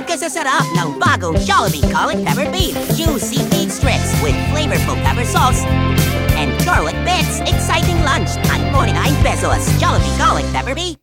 Napakasasarap ng bagong Jollibee Garlic Pepper Beef. Juicy beef strips with flavorful pepper sauce and garlic bits. Exciting lunch at 49 pesos. Jollibee Garlic Pepper Beef.